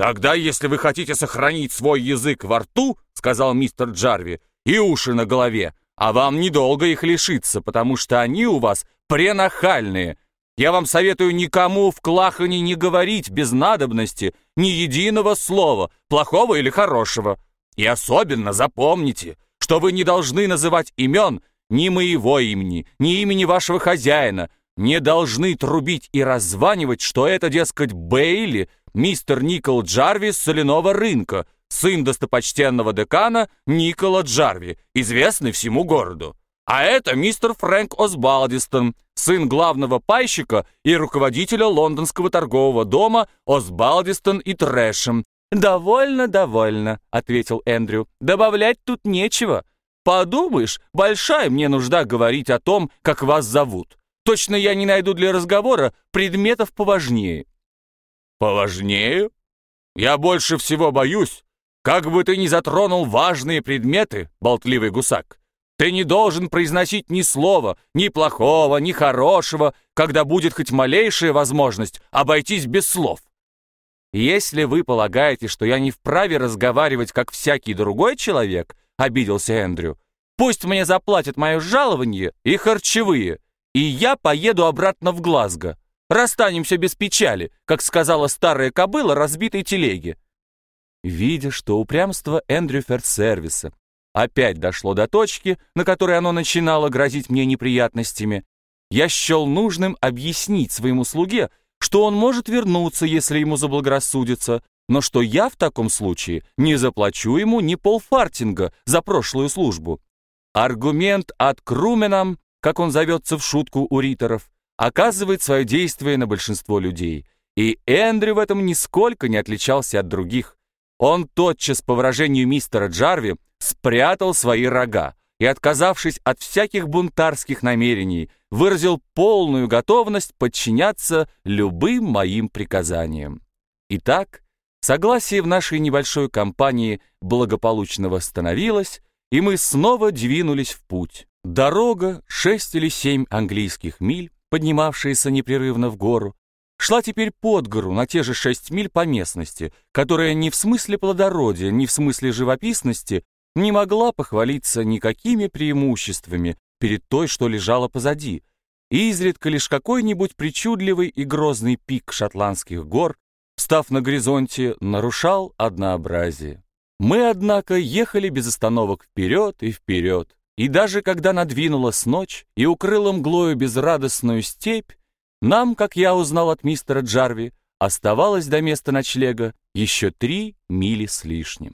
«Тогда, если вы хотите сохранить свой язык во рту, — сказал мистер Джарви, — и уши на голове, а вам недолго их лишиться, потому что они у вас пренахальные. Я вам советую никому в Клахане не говорить без надобности ни единого слова, плохого или хорошего. И особенно запомните, что вы не должны называть имен ни моего имени, ни имени вашего хозяина, не должны трубить и раззванивать, что это, дескать, Бейли, мистер Никол Джарви с соляного рынка, сын достопочтенного декана Никола Джарви, известный всему городу. А это мистер Фрэнк Осбалдистон, сын главного пайщика и руководителя лондонского торгового дома Осбалдистон и Трэшем. «Довольно, довольно», — ответил Эндрю. «Добавлять тут нечего. Подумаешь, большая мне нужда говорить о том, как вас зовут. Точно я не найду для разговора предметов поважнее». «Поважнее? Я больше всего боюсь, как бы ты ни затронул важные предметы, болтливый гусак, ты не должен произносить ни слова, ни плохого, ни хорошего, когда будет хоть малейшая возможность обойтись без слов. Если вы полагаете, что я не вправе разговаривать, как всякий другой человек, обиделся Эндрю, пусть мне заплатят мое жалование и харчевые, и я поеду обратно в Глазго. Расстанемся без печали, как сказала старая кобыла разбитой телеги. Видя, что упрямство Эндрю Ферсервиса опять дошло до точки, на которой оно начинало грозить мне неприятностями, я счел нужным объяснить своему слуге, что он может вернуться, если ему заблагорассудится, но что я в таком случае не заплачу ему ни полфартинга за прошлую службу. Аргумент от Круменам, как он зовется в шутку у риторов, оказывает свое действие на большинство людей, и Эндрю в этом нисколько не отличался от других. Он тотчас, по выражению мистера Джарви, спрятал свои рога и, отказавшись от всяких бунтарских намерений, выразил полную готовность подчиняться любым моим приказаниям. Итак, согласие в нашей небольшой компании благополучно восстановилось, и мы снова двинулись в путь. Дорога, шесть или семь английских миль, поднимавшаяся непрерывно в гору, шла теперь под гору на те же шесть миль по местности, которая ни в смысле плодородия, ни в смысле живописности не могла похвалиться никакими преимуществами перед той, что лежала позади, и изредка лишь какой-нибудь причудливый и грозный пик шотландских гор, став на горизонте, нарушал однообразие. Мы, однако, ехали без остановок вперед и вперед, и даже когда надвинулась ночь и укрыла мглою безрадостную степь, нам, как я узнал от мистера Джарви, оставалось до места ночлега еще три мили с лишним.